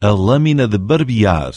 a lâmina de barbear.